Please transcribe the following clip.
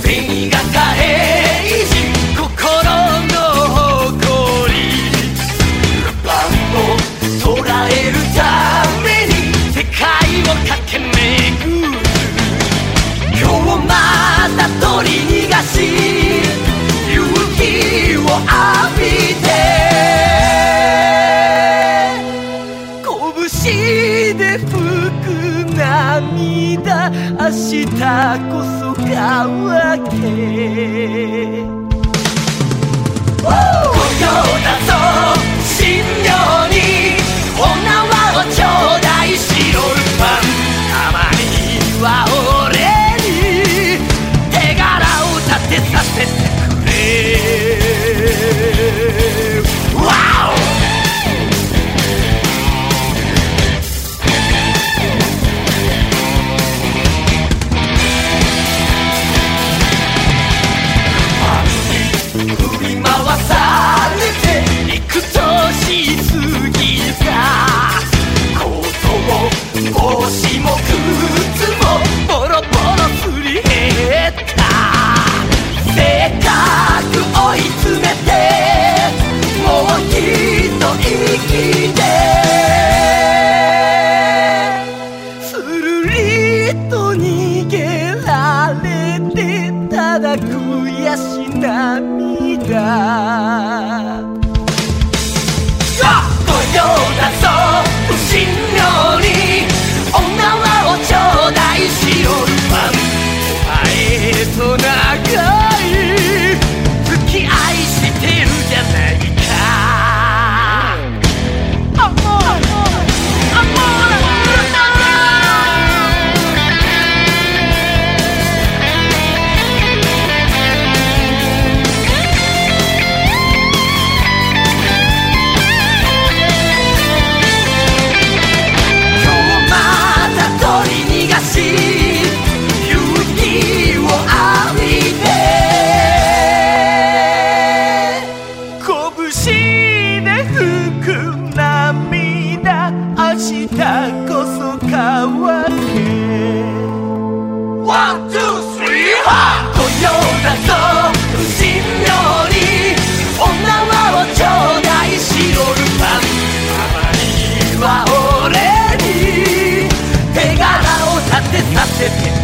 非你尴尬。明日こそ乾け。今日だぞ新寮にお縄をちょうだい白いパン。たまには俺に手柄を立てさせてくれ。ただ悔し涙。拳で拭く涙明日こそ乾け one, two, three, fight 今宵だぞ新寮に。お縄をちょうだいしろルパン。たまには俺に。手柄を立てさせて